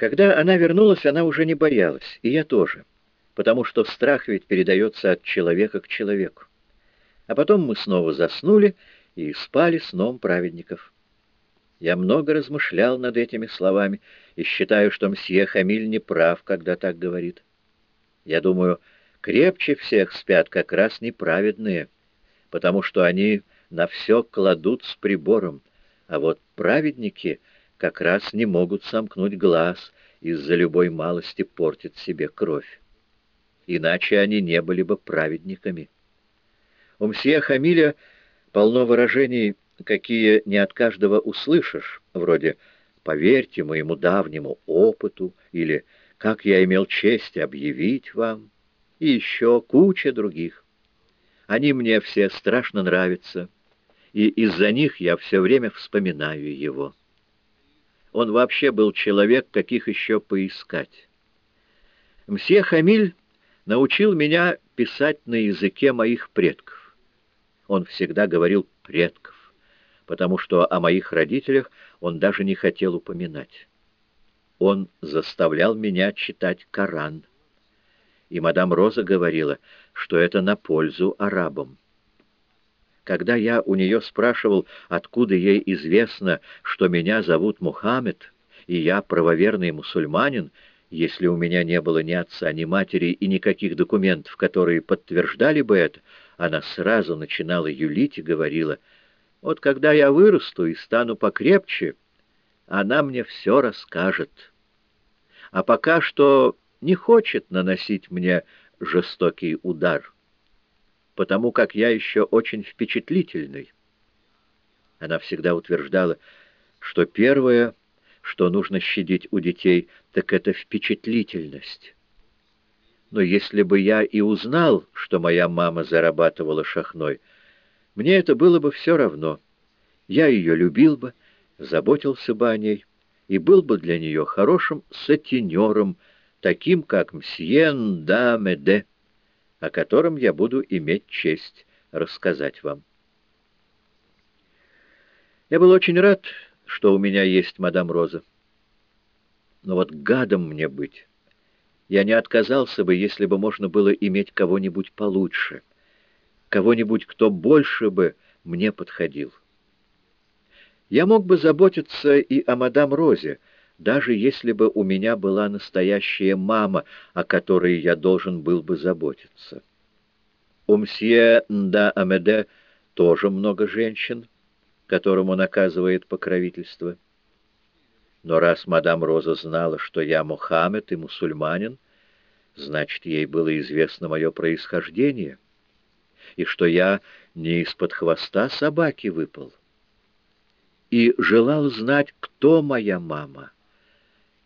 Когда она вернулась, она уже не боялась, и я тоже, потому что страх ведь передается от человека к человеку. А потом мы снова заснули и спали сном праведников. Я много размышлял над этими словами и считаю, что мсье Хамиль не прав, когда так говорит. Я думаю, крепче всех спят как раз неправедные, потому что они на все кладут с прибором, а вот праведники как раз не могут сомкнуть глаз, из-за любой малости портят себе кровь. Иначе они не были бы праведниками. У мсье Хамиля полно выражений, какие не от каждого услышишь, вроде «поверьте моему давнему опыту» или «как я имел честь объявить вам» и еще куча других. Они мне все страшно нравятся, и из-за них я все время вспоминаю его. Он вообще был человек, каких еще поискать. Мсье Хамиль научил меня писать на языке моих предков. Он всегда говорил «предков», потому что о моих родителях он даже не хотел упоминать. Он заставлял меня читать Коран. И мадам Роза говорила, что это на пользу арабам. Когда я у нее спрашивал, откуда ей известно, что меня зовут Мухаммед, и я правоверный мусульманин, если у меня не было ни отца, ни матери и никаких документов, которые подтверждали бы это, она сразу начинала юлить и говорила, «Вот когда я вырасту и стану покрепче, она мне все расскажет. А пока что не хочет наносить мне жестокий удар» потому как я еще очень впечатлительный. Она всегда утверждала, что первое, что нужно щадить у детей, так это впечатлительность. Но если бы я и узнал, что моя мама зарабатывала шахной, мне это было бы все равно. Я ее любил бы, заботился бы о ней и был бы для нее хорошим сатинером, таким, как мсье Нда Меде о котором я буду иметь честь рассказать вам. Я был очень рад, что у меня есть мадам Роза. Но вот гадом мне быть. Я не отказался бы, если бы можно было иметь кого-нибудь получше, кого-нибудь, кто больше бы мне подходил. Я мог бы заботиться и о мадам Розе, даже если бы у меня была настоящая мама, о которой я должен был бы заботиться. У мсье Нда Амеде тоже много женщин, которым он оказывает покровительство. Но раз мадам Роза знала, что я Мухаммед и мусульманин, значит, ей было известно мое происхождение, и что я не из-под хвоста собаки выпал. И желал знать, кто моя мама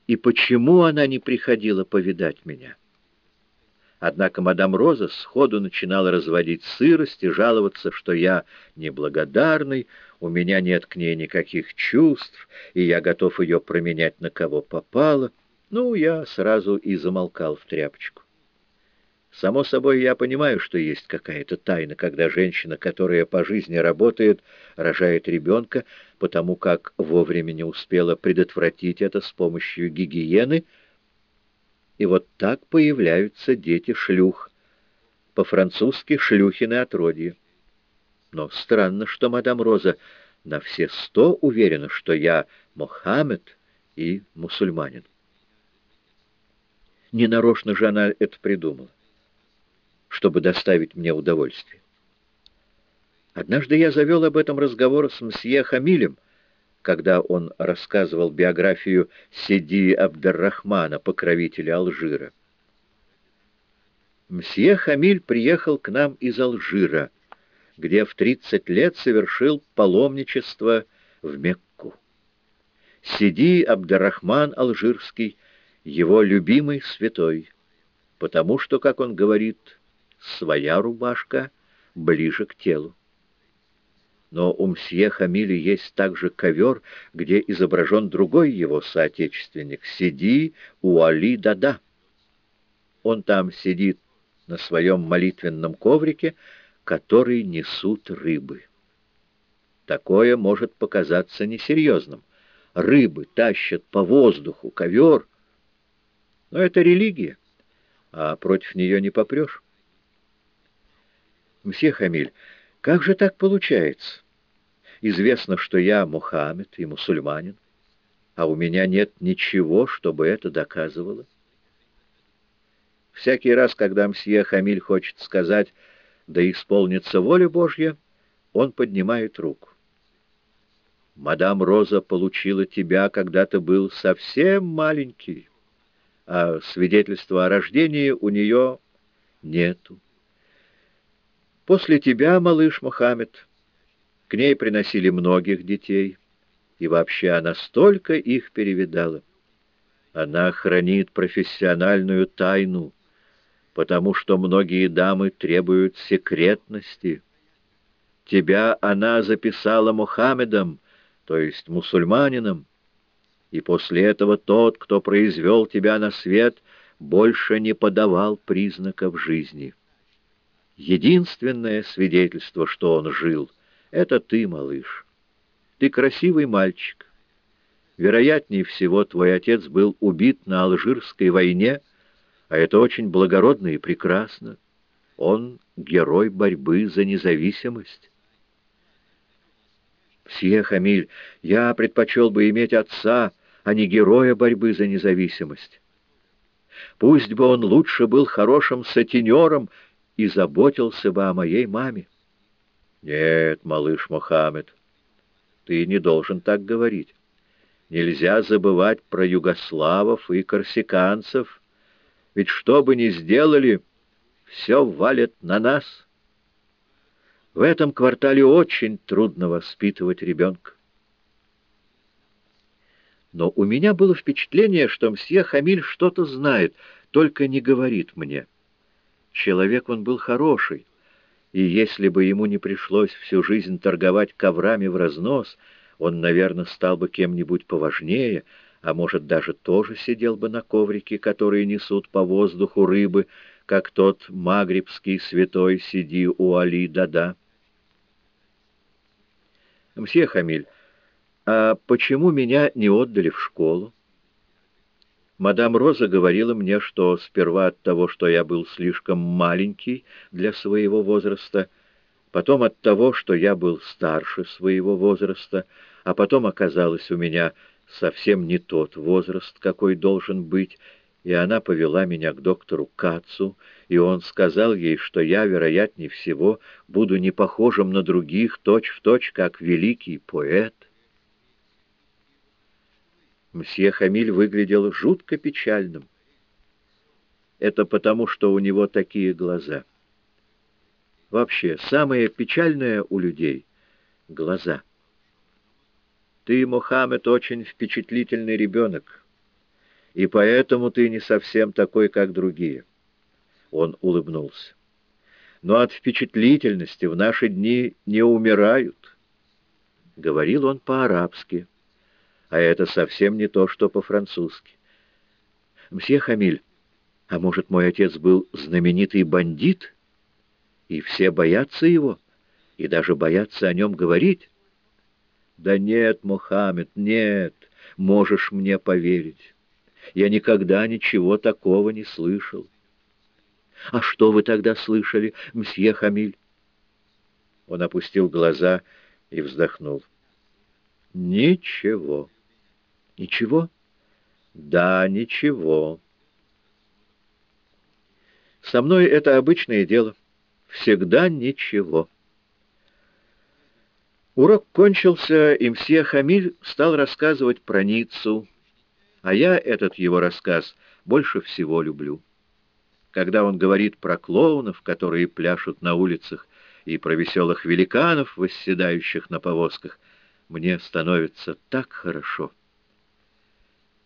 и почему она не приходила повидать меня. Однако мадам Роза сходу начинала разводить сырость и жаловаться, что я неблагодарный, у меня нет к ней никаких чувств, и я готов ее променять на кого попало. Ну, я сразу и замолкал в тряпочку. Само собой, я понимаю, что есть какая-то тайна, когда женщина, которая по жизни работает, рожает ребенка, потому как вовремя не успела предотвратить это с помощью гигиены, и вот так появляются дети-шлюх, по-французски «шлюхины отродье». Но странно, что мадам Роза на все сто уверена, что я Мохаммед и мусульманин. Ненарочно же она это придумала чтобы доставить мне удовольствие. Однажды я завел об этом разговор с мсье Хамилем, когда он рассказывал биографию Сиди Абдеррахмана, покровителя Алжира. Мсье Хамиль приехал к нам из Алжира, где в 30 лет совершил паломничество в Мекку. Сиди Абдеррахман Алжирский, его любимый святой, потому что, как он говорит, своя рубашка ближе к телу. Но у мсье Хамили есть также ковер, где изображен другой его соотечественник — Сиди у Али Дада. Он там сидит на своем молитвенном коврике, который несут рыбы. Такое может показаться несерьезным. Рыбы тащат по воздуху ковер — Но это религия, а против нее не попрешь. Мсье Хамиль, как же так получается? Известно, что я Мухаммед и мусульманин, а у меня нет ничего, чтобы это доказывало. Всякий раз, когда мсье Хамиль хочет сказать «да исполнится воля Божья», он поднимает руку. Мадам Роза получила тебя, когда ты был совсем маленький, а свидетельства о рождении у нее нету. После тебя, малыш Мухаммед, к ней приносили многих детей, и вообще она столько их перевидала. Она хранит профессиональную тайну, потому что многие дамы требуют секретности. Тебя она записала Мухаммедом, то есть мусульманином, и после этого тот, кто произвел тебя на свет, больше не подавал признаков жизни. Единственное свидетельство, что он жил, — это ты, малыш. Ты красивый мальчик. Вероятнее всего, твой отец был убит на Алжирской войне, а это очень благородно и прекрасно. Он — герой борьбы за независимость. Мсье Хамиль, я предпочел бы иметь отца, а не героя борьбы за независимость. Пусть бы он лучше был хорошим сатинером и заботился бы о моей маме. Нет, малыш Мохаммед, ты не должен так говорить. Нельзя забывать про югославов и корсиканцев, ведь что бы ни сделали, все валит на нас. В этом квартале очень трудно воспитывать ребенка. Но у меня было впечатление, что мсье Хамиль что-то знает, только не говорит мне. Человек он был хороший, и если бы ему не пришлось всю жизнь торговать коврами в разнос, он, наверное, стал бы кем-нибудь поважнее, а может, даже тоже сидел бы на коврике, которые несут по воздуху рыбы, как тот магрибский святой Сиди у Али Дада. «Мсье Хамиль, а почему меня не отдали в школу?» Мадам Роза говорила мне, что сперва от того, что я был слишком маленький для своего возраста, потом от того, что я был старше своего возраста, а потом оказалось у меня совсем не тот возраст, какой должен быть, и она повела меня к доктору Кацу, и он сказал ей, что я, вероятнее всего, буду не похожим на других, точь-в-точь, точь, как великий поэт. Мсье Хамиль выглядел жутко печальным. Это потому, что у него такие глаза. Вообще, самое печальное у людей — глаза. Ты, Мухаммед, очень впечатлительный ребенок и поэтому ты не совсем такой, как другие». Он улыбнулся. «Но от впечатлительности в наши дни не умирают». Говорил он по-арабски, а это совсем не то, что по-французски. «Мсье Хамиль, а может, мой отец был знаменитый бандит, и все боятся его, и даже боятся о нем говорить?» «Да нет, Мухаммед, нет, можешь мне поверить». Я никогда ничего такого не слышал. — А что вы тогда слышали, мсье Хамиль? Он опустил глаза и вздохнул. — Ничего. — Ничего? — Да, ничего. Со мной это обычное дело. Всегда ничего. Урок кончился, и мсье Хамиль стал рассказывать про Ниццу, а я этот его рассказ больше всего люблю. Когда он говорит про клоунов, которые пляшут на улицах, и про веселых великанов, восседающих на повозках, мне становится так хорошо.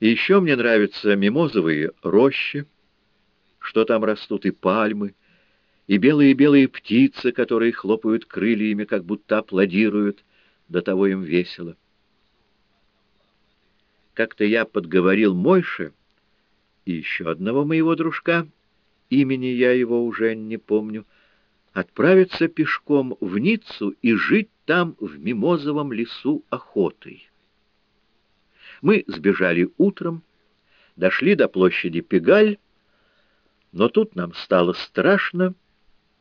Еще мне нравятся мимозовые рощи, что там растут и пальмы, и белые-белые птицы, которые хлопают крыльями, как будто аплодируют, до того им весело. Как-то я подговорил Мойше и еще одного моего дружка, имени я его уже не помню, отправиться пешком в Ниццу и жить там в мимозовом лесу охотой. Мы сбежали утром, Дошли до площади Пегаль, но тут нам стало страшно,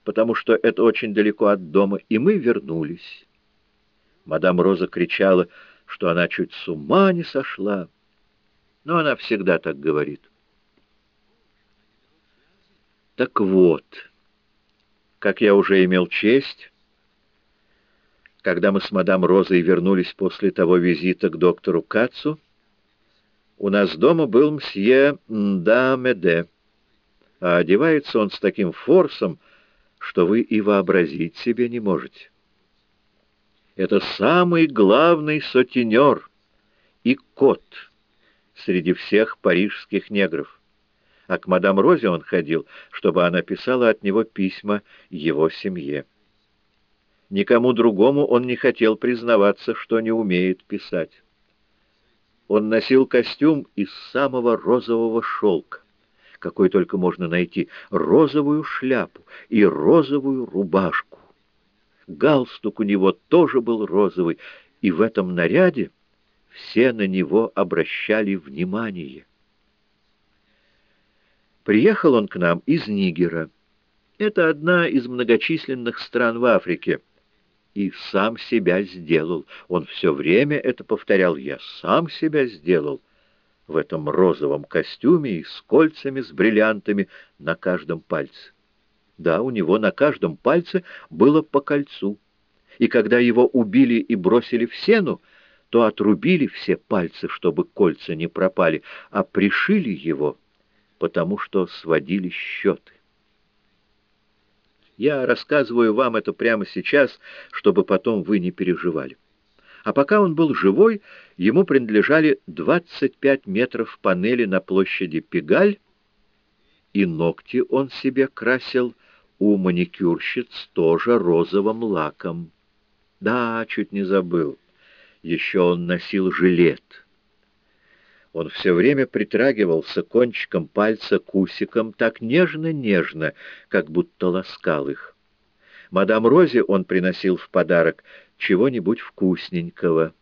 потому что это очень далеко от дома, и мы вернулись. Мадам Роза кричала, что она чуть с ума не сошла, но она всегда так говорит. Так вот, как я уже имел честь, когда мы с мадам Розой вернулись после того визита к доктору Кацу, у нас дома был мсье Мда а одевается он с таким форсом, что вы и вообразить себе не можете. Это самый главный сотенер и кот среди всех парижских негров. А к мадам Розе он ходил, чтобы она писала от него письма его семье. Никому другому он не хотел признаваться, что не умеет писать. Он носил костюм из самого розового шелка, какой только можно найти, розовую шляпу и розовую рубашку. Галстук у него тоже был розовый, и в этом наряде все на него обращали внимание. Приехал он к нам из Нигера. Это одна из многочисленных стран в Африке — и сам себя сделал. Он все время это повторял. «Я сам себя сделал» в этом розовом костюме и с кольцами, с бриллиантами на каждом пальце. Да, у него на каждом пальце было по кольцу. И когда его убили и бросили в сену, то отрубили все пальцы, чтобы кольца не пропали, а пришили его, потому что сводили счеты. Я рассказываю вам это прямо сейчас, чтобы потом вы не переживали. А пока он был живой, ему принадлежали 25 метров панели на площади Пегаль, и ногти он себе красил у маникюрщиц тоже розовым лаком. Да, чуть не забыл. Еще он носил жилет. Он все время притрагивался кончиком пальца к усикам так нежно-нежно, как будто ласкал их. Мадам Розе он приносил в подарок чего-нибудь вкусненького,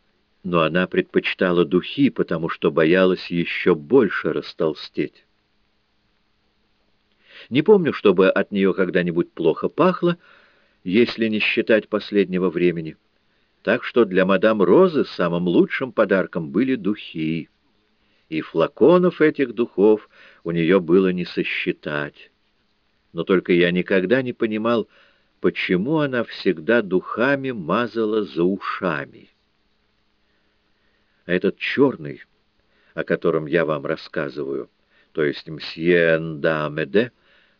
но она предпочитала духи, потому что боялась еще больше растолстеть. Не помню, чтобы от нее когда-нибудь плохо пахло, если не считать последнего времени. Так что для мадам Розы самым лучшим подарком были духи и флаконов этих духов у нее было не сосчитать. Но только я никогда не понимал, почему она всегда духами мазала за ушами. А этот черный, о котором я вам рассказываю, то есть мсье Ndamede,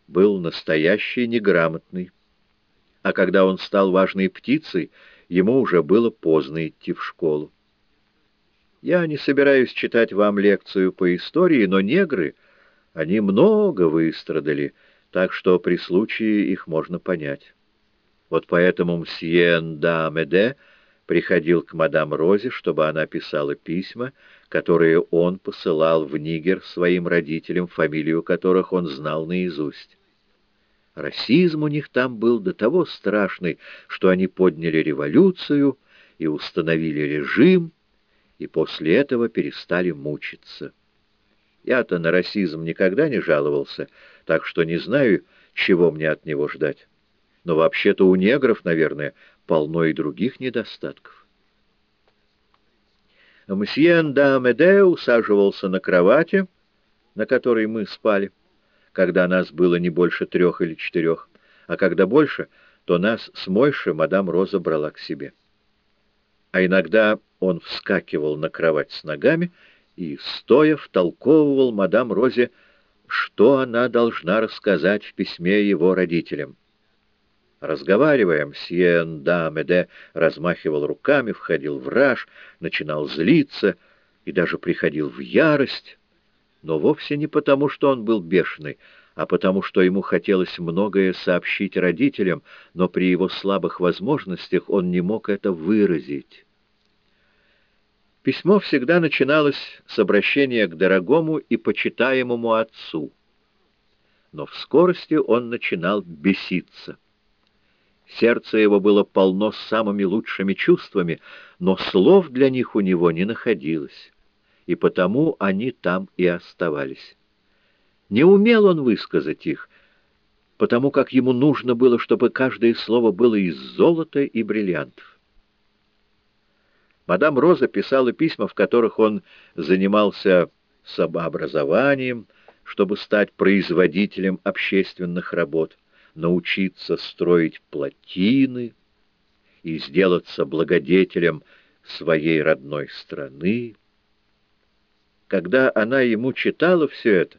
был настоящий неграмотный. А когда он стал важной птицей, ему уже было поздно идти в школу. Я не собираюсь читать вам лекцию по истории, но негры, они много выстрадали, так что при случае их можно понять. Вот поэтому мсье Ndamede приходил к мадам Розе, чтобы она писала письма, которые он посылал в Нигер своим родителям, фамилию которых он знал наизусть. Расизм у них там был до того страшный, что они подняли революцию и установили режим, и после этого перестали мучиться. Я-то на расизм никогда не жаловался, так что не знаю, чего мне от него ждать. Но вообще-то у негров, наверное, полно и других недостатков. Мсье Дамеде усаживался на кровати, на которой мы спали, когда нас было не больше трех или четырех, а когда больше, то нас с Мойши мадам Роза брала к себе а иногда он вскакивал на кровать с ногами и, стоя, втолковывал мадам Розе, что она должна рассказать в письме его родителям. Разговаривая, мсье Ndamede размахивал руками, входил в раж, начинал злиться и даже приходил в ярость, но вовсе не потому, что он был бешеный, а потому что ему хотелось многое сообщить родителям, но при его слабых возможностях он не мог это выразить. Письмо всегда начиналось с обращения к дорогому и почитаемому отцу. Но в скорости он начинал беситься. Сердце его было полно самыми лучшими чувствами, но слов для них у него не находилось. и потому они там и оставались. Не умел он высказать их, потому как ему нужно было, чтобы каждое слово было из золота и бриллиантов. Мадам Роза писала письма, в которых он занимался самообразованием, чтобы стать производителем общественных работ, научиться строить плотины и сделаться благодетелем своей родной страны. Когда она ему читала все это,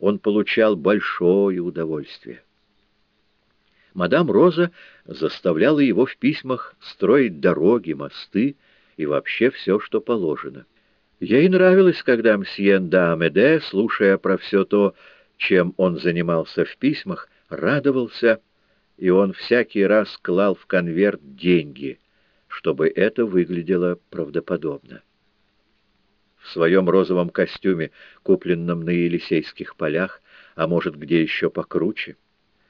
он получал большое удовольствие. Мадам Роза заставляла его в письмах строить дороги, мосты и вообще все, что положено. Ей нравилось, когда мсье Дамеде, слушая про все то, чем он занимался в письмах, радовался, и он всякий раз клал в конверт деньги, чтобы это выглядело правдоподобно. В своем розовом костюме, купленном на Елисейских полях, а может, где еще покруче,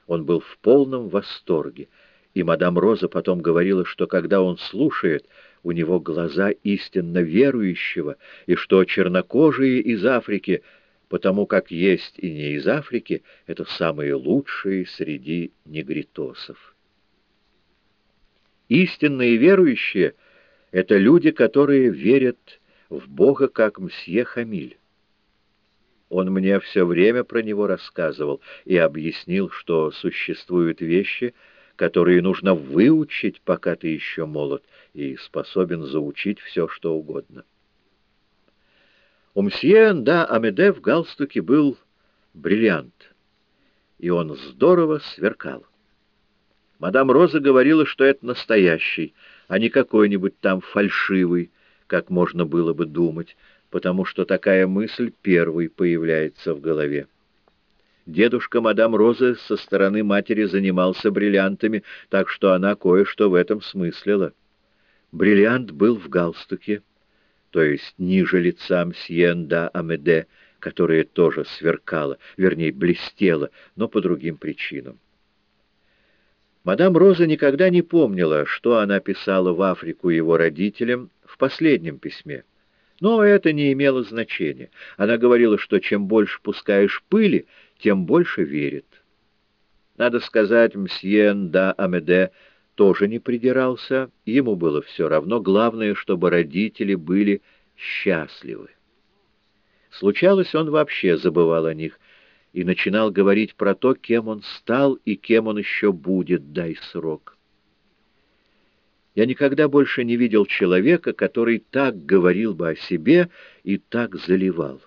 он был в полном восторге, и мадам Роза потом говорила, что когда он слушает, у него глаза истинно верующего, и что чернокожие из Африки, потому как есть и не из Африки, это самые лучшие среди негритосов. Истинные верующие — это люди, которые верят в Бога, как мсье Хамиль. Он мне все время про него рассказывал и объяснил, что существуют вещи, которые нужно выучить, пока ты еще молод и способен заучить все, что угодно. У мсье да Амеде в галстуке был бриллиант, и он здорово сверкал. Мадам Роза говорила, что это настоящий, а не какой-нибудь там фальшивый, как можно было бы думать, потому что такая мысль первой появляется в голове. Дедушка мадам Розы со стороны матери занимался бриллиантами, так что она кое-что в этом смыслила. Бриллиант был в галстуке, то есть ниже лица мсьенда Амеде, которая тоже сверкала, вернее, блестела, но по другим причинам. Мадам Роза никогда не помнила, что она писала в Африку его родителям в последнем письме. Но это не имело значения. Она говорила, что чем больше пускаешь пыли, тем больше верит. Надо сказать, мсье да Амеде тоже не придирался, ему было все равно, главное, чтобы родители были счастливы. Случалось, он вообще забывал о них и начинал говорить про то, кем он стал и кем он еще будет, дай срок. Я никогда больше не видел человека, который так говорил бы о себе и так заливал.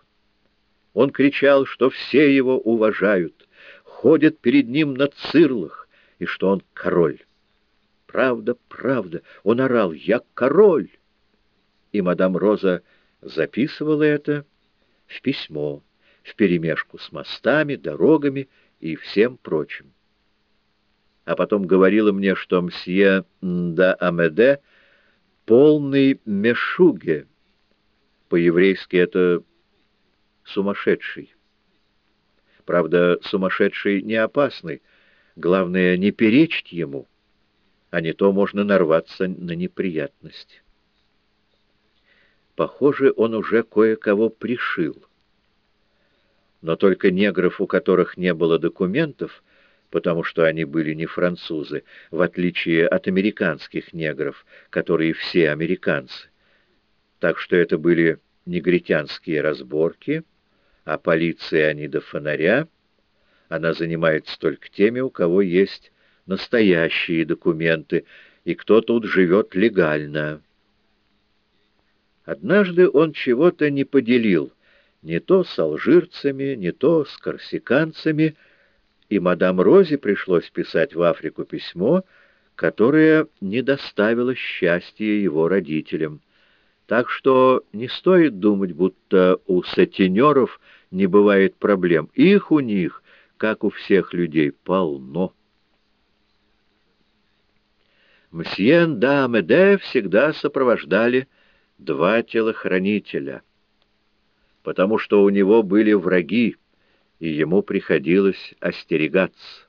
Он кричал, что все его уважают, ходят перед ним на цирлах, и что он король. Правда, правда, он орал «Я король!» И мадам Роза записывала это в письмо, вперемешку с мостами, дорогами и всем прочим а потом говорила мне, что мсье да Амеде полный мешуге. По-еврейски это сумасшедший. Правда, сумасшедший не опасный. Главное, не перечить ему, а не то можно нарваться на неприятность. Похоже, он уже кое-кого пришил. Но только негров, у которых не было документов, потому что они были не французы, в отличие от американских негров, которые все американцы. Так что это были негритянские разборки, а полиция они до фонаря. Она занимается только теми, у кого есть настоящие документы, и кто тут живет легально. Однажды он чего-то не поделил, не то с алжирцами, не то с корсиканцами, и мадам Розе пришлось писать в Африку письмо, которое не доставило счастья его родителям. Так что не стоит думать, будто у сатинеров не бывает проблем. Их у них, как у всех людей, полно. Мсье да Меде всегда сопровождали два телохранителя, потому что у него были враги, и ему приходилось остерегаться.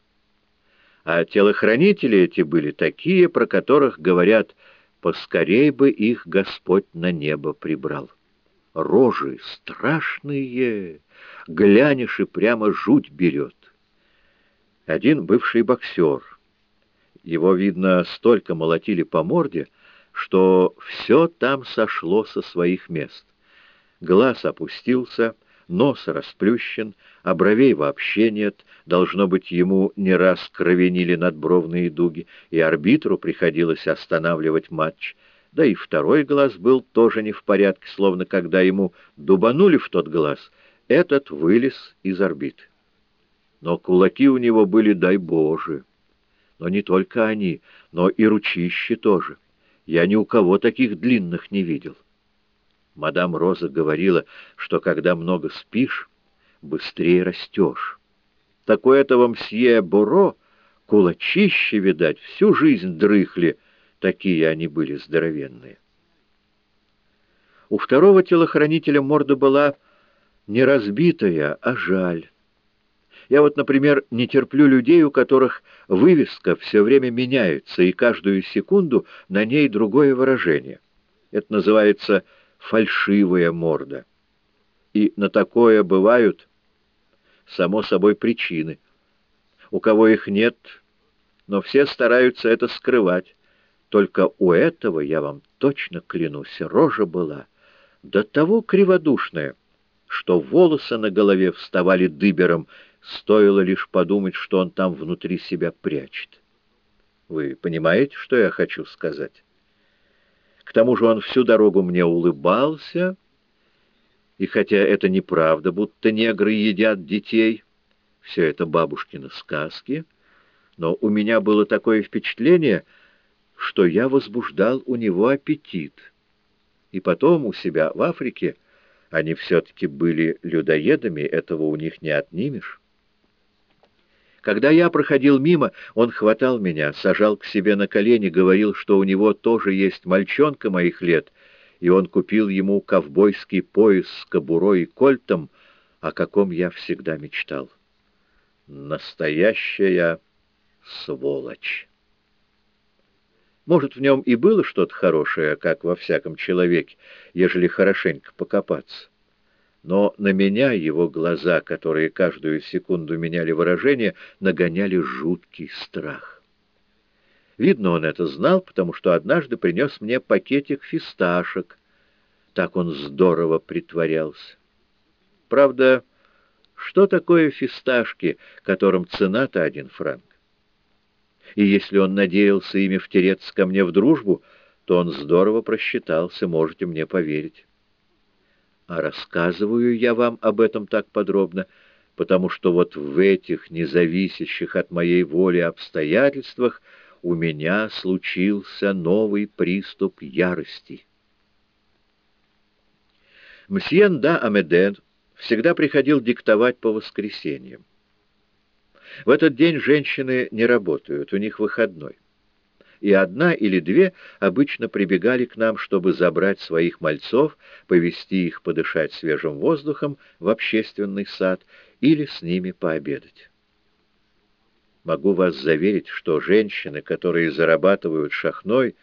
А телохранители эти были такие, про которых говорят, поскорей бы их Господь на небо прибрал. Рожи страшные, глянешь и прямо жуть берет. Один бывший боксер. Его, видно, столько молотили по морде, что все там сошло со своих мест. Глаз опустился, нос расплющен, а бровей вообще нет, должно быть, ему не раз кровенили надбровные дуги, и арбитру приходилось останавливать матч. Да и второй глаз был тоже не в порядке, словно когда ему дубанули в тот глаз, этот вылез из орбиты. Но кулаки у него были, дай Боже. Но не только они, но и ручищи тоже. Я ни у кого таких длинных не видел. Мадам Роза говорила, что когда много спишь, быстрее растешь. Такое это вам мсье Буро, кулачище, видать, всю жизнь дрыхли, такие они были здоровенные. У второго телохранителя морда была не разбитая, а жаль. Я вот, например, не терплю людей, у которых вывеска все время меняется, и каждую секунду на ней другое выражение. Это называется фальшивая морда. И на такое бывают, само собой, причины. У кого их нет, но все стараются это скрывать. Только у этого, я вам точно клянусь, рожа была до того криводушная, что волосы на голове вставали дыбером, Стоило лишь подумать, что он там внутри себя прячет. Вы понимаете, что я хочу сказать? К тому же он всю дорогу мне улыбался, и хотя это неправда, будто негры едят детей, все это бабушкины сказки, но у меня было такое впечатление, что я возбуждал у него аппетит. И потом у себя в Африке они все-таки были людоедами, этого у них не отнимешь. Когда я проходил мимо, он хватал меня, сажал к себе на колени, говорил, что у него тоже есть мальчонка моих лет, и он купил ему ковбойский пояс с кобурой и кольтом, о каком я всегда мечтал. Настоящая сволочь. Может, в нем и было что-то хорошее, как во всяком человеке, ежели хорошенько покопаться но на меня его глаза, которые каждую секунду меняли выражение, нагоняли жуткий страх. Видно, он это знал, потому что однажды принес мне пакетик фисташек. Так он здорово притворялся. Правда, что такое фисташки, которым цена-то один франк? И если он надеялся ими втереться ко мне в дружбу, то он здорово просчитался, можете мне поверить. А рассказываю я вам об этом так подробно, потому что вот в этих независящих от моей воли обстоятельствах у меня случился новый приступ ярости. Мсье да Амеден всегда приходил диктовать по воскресеньям. В этот день женщины не работают, у них выходной и одна или две обычно прибегали к нам, чтобы забрать своих мальцов, повести их подышать свежим воздухом в общественный сад или с ними пообедать. Могу вас заверить, что женщины, которые зарабатывают шахной,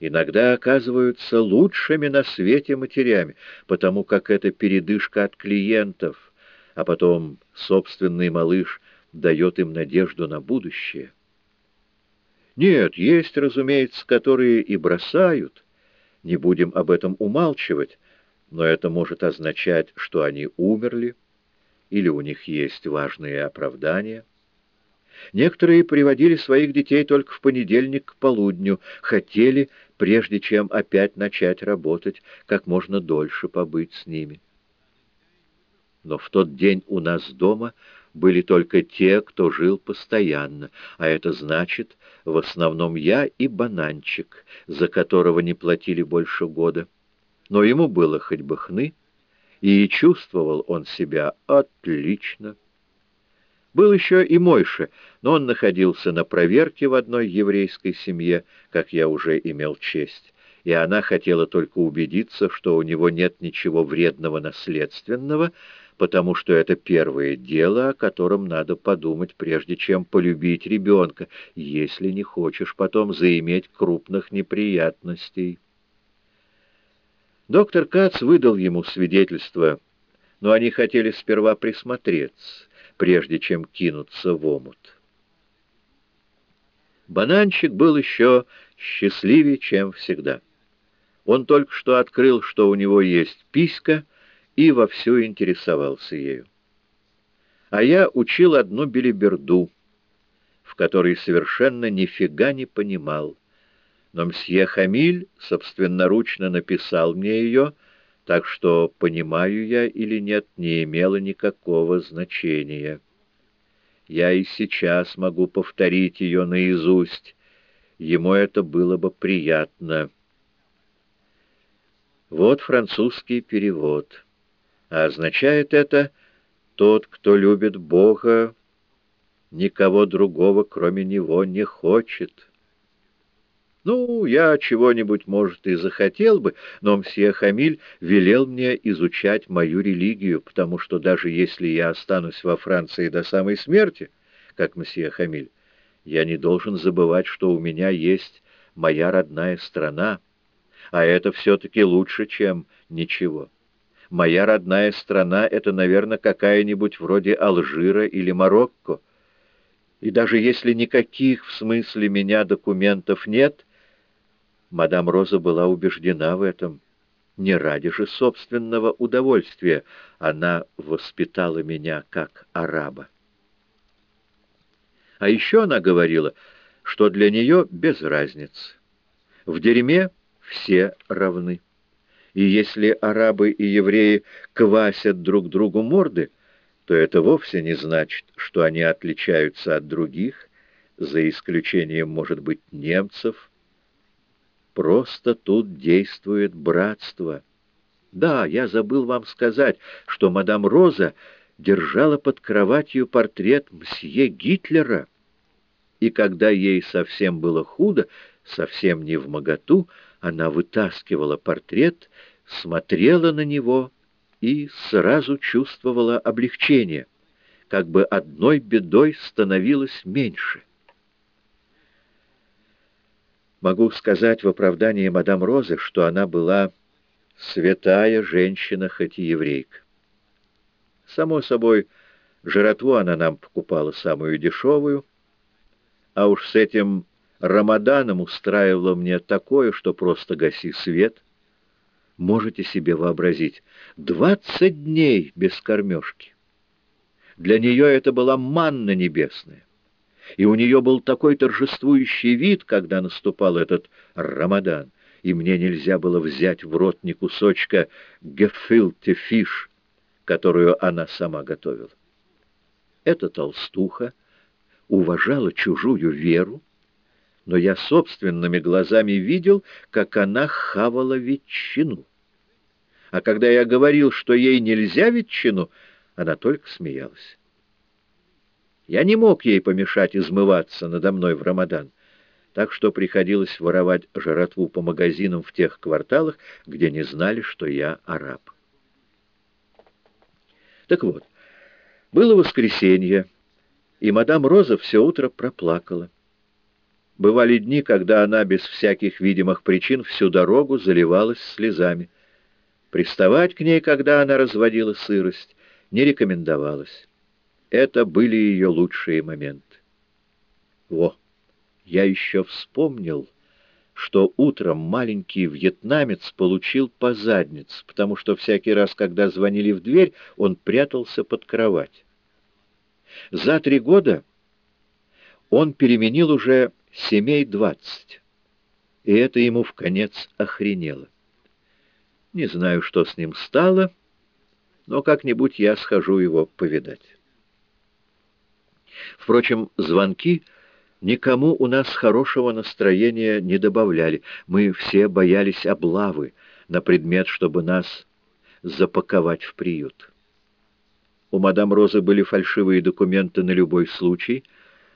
иногда оказываются лучшими на свете матерями, потому как это передышка от клиентов, а потом собственный малыш дает им надежду на будущее. Нет, есть, разумеется, которые и бросают. Не будем об этом умалчивать, но это может означать, что они умерли, или у них есть важные оправдания. Некоторые приводили своих детей только в понедельник к полудню, хотели, прежде чем опять начать работать, как можно дольше побыть с ними. Но в тот день у нас дома были только те, кто жил постоянно, а это значит, в основном я и бананчик, за которого не платили больше года. Но ему было хоть бы хны, и чувствовал он себя отлично. Был еще и Мойша, но он находился на проверке в одной еврейской семье, как я уже имел честь, и она хотела только убедиться, что у него нет ничего вредного наследственного, потому что это первое дело, о котором надо подумать, прежде чем полюбить ребенка, если не хочешь потом заиметь крупных неприятностей. Доктор Кац выдал ему свидетельство, но они хотели сперва присмотреться, прежде чем кинуться в омут. Бананчик был еще счастливее, чем всегда. Он только что открыл, что у него есть писька, и вовсю интересовался ею. А я учил одну белиберду, в которой совершенно нифига не понимал. Но мсье Хамиль собственноручно написал мне ее, так что, понимаю я или нет, не имело никакого значения. Я и сейчас могу повторить ее наизусть. Ему это было бы приятно. Вот французский перевод. А означает это «тот, кто любит Бога, никого другого, кроме Него, не хочет». Ну, я чего-нибудь, может, и захотел бы, но мсье Хамиль велел мне изучать мою религию, потому что даже если я останусь во Франции до самой смерти, как мсье Хамиль, я не должен забывать, что у меня есть моя родная страна, а это все-таки лучше, чем ничего. Моя родная страна — это, наверное, какая-нибудь вроде Алжира или Марокко. И даже если никаких в смысле меня документов нет, мадам Роза была убеждена в этом. Не ради же собственного удовольствия она воспитала меня как араба. А еще она говорила, что для нее без разницы. В дерьме все равны. И если арабы и евреи квасят друг другу морды, то это вовсе не значит, что они отличаются от других, за исключением, может быть, немцев. Просто тут действует братство. Да, я забыл вам сказать, что мадам Роза держала под кроватью портрет мсье Гитлера, и когда ей совсем было худо, совсем не в моготу, она вытаскивала портрет, смотрела на него и сразу чувствовала облегчение, как бы одной бедой становилось меньше. Могу сказать в оправдании мадам Розы, что она была святая женщина, хоть и еврейка. Само собой, жратву она нам покупала самую дешевую, а уж с этим Рамаданом устраивала мне такое, что просто гаси свет. Можете себе вообразить, двадцать дней без кормежки. Для нее это была манна небесная. И у нее был такой торжествующий вид, когда наступал этот Рамадан, и мне нельзя было взять в рот ни кусочка гефилте фиш, которую она сама готовила. Эта толстуха уважала чужую веру, но я собственными глазами видел, как она хавала ветчину. А когда я говорил, что ей нельзя ветчину, она только смеялась. Я не мог ей помешать измываться надо мной в Рамадан, так что приходилось воровать жратву по магазинам в тех кварталах, где не знали, что я араб. Так вот, было воскресенье, и мадам Роза все утро проплакала. Бывали дни, когда она без всяких видимых причин всю дорогу заливалась слезами. Приставать к ней, когда она разводила сырость, не рекомендовалось. Это были ее лучшие моменты. Во! Я еще вспомнил, что утром маленький вьетнамец получил по заднице, потому что всякий раз, когда звонили в дверь, он прятался под кровать. За три года он переменил уже семей двадцать, и это ему в конец охренело. Не знаю, что с ним стало, но как-нибудь я схожу его повидать. Впрочем, звонки никому у нас хорошего настроения не добавляли. Мы все боялись облавы на предмет, чтобы нас запаковать в приют. У мадам Розы были фальшивые документы на любой случай.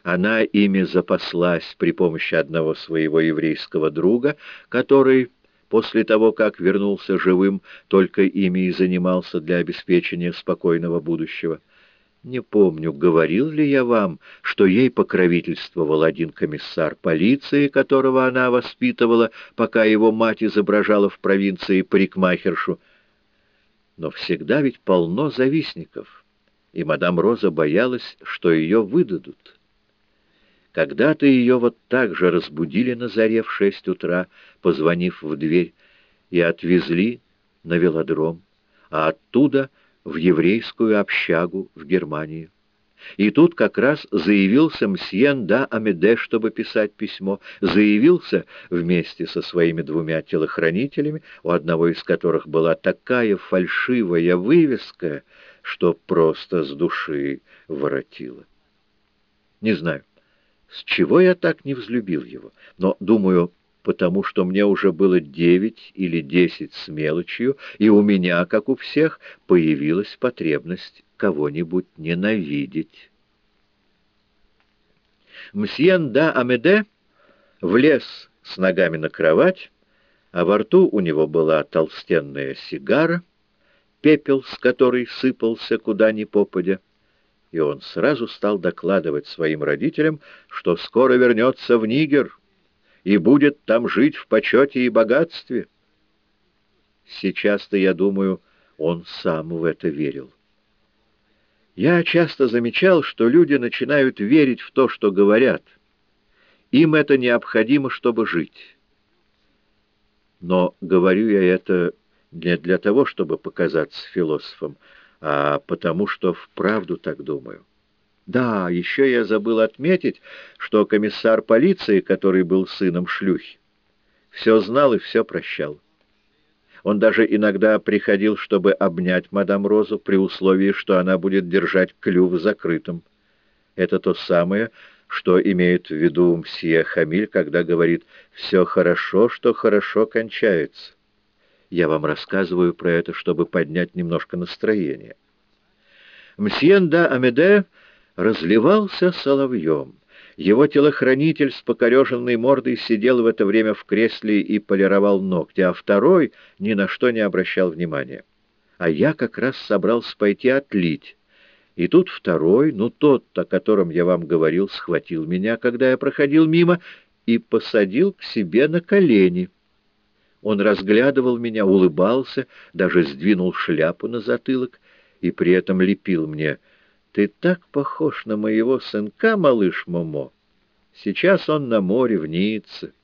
Она ими запаслась при помощи одного своего еврейского друга, который, после того, как вернулся живым, только ими и занимался для обеспечения спокойного будущего. Не помню, говорил ли я вам, что ей покровительствовал один комиссар полиции, которого она воспитывала, пока его мать изображала в провинции парикмахершу. Но всегда ведь полно завистников, и мадам Роза боялась, что ее выдадут. Когда-то ее вот так же разбудили на заре в шесть утра, позвонив в дверь, и отвезли на велодром, а оттуда — в еврейскую общагу в Германии. И тут как раз заявился Мсьен да Амеде, чтобы писать письмо. Заявился вместе со своими двумя телохранителями, у одного из которых была такая фальшивая вывеска, что просто с души воротила. Не знаю, с чего я так не взлюбил его, но, думаю, потому что мне уже было девять или десять с мелочью, и у меня, как у всех, появилась потребность кого-нибудь ненавидеть. Мсьен да Амеде влез с ногами на кровать, а во рту у него была толстенная сигара, пепел с которой сыпался куда ни попадя, и он сразу стал докладывать своим родителям, что скоро вернется в Нигер — и будет там жить в почете и богатстве. Сейчас-то, я думаю, он сам в это верил. Я часто замечал, что люди начинают верить в то, что говорят. Им это необходимо, чтобы жить. Но говорю я это не для того, чтобы показаться философом, а потому что вправду так думаю. Да, еще я забыл отметить, что комиссар полиции, который был сыном шлюхи, все знал и все прощал. Он даже иногда приходил, чтобы обнять мадам Розу при условии, что она будет держать клюв закрытым. Это то самое, что имеет в виду мсье Хамиль, когда говорит «все хорошо, что хорошо кончается». Я вам рассказываю про это, чтобы поднять немножко настроение. Мсье да Амеде разливался соловьем. Его телохранитель с покореженной мордой сидел в это время в кресле и полировал ногти, а второй ни на что не обращал внимания. А я как раз собрался пойти отлить. И тут второй, ну тот, о котором я вам говорил, схватил меня, когда я проходил мимо, и посадил к себе на колени. Он разглядывал меня, улыбался, даже сдвинул шляпу на затылок и при этом лепил мне — ты так похож на моего сынка, малыш Момо. Сейчас он на море в Ницце,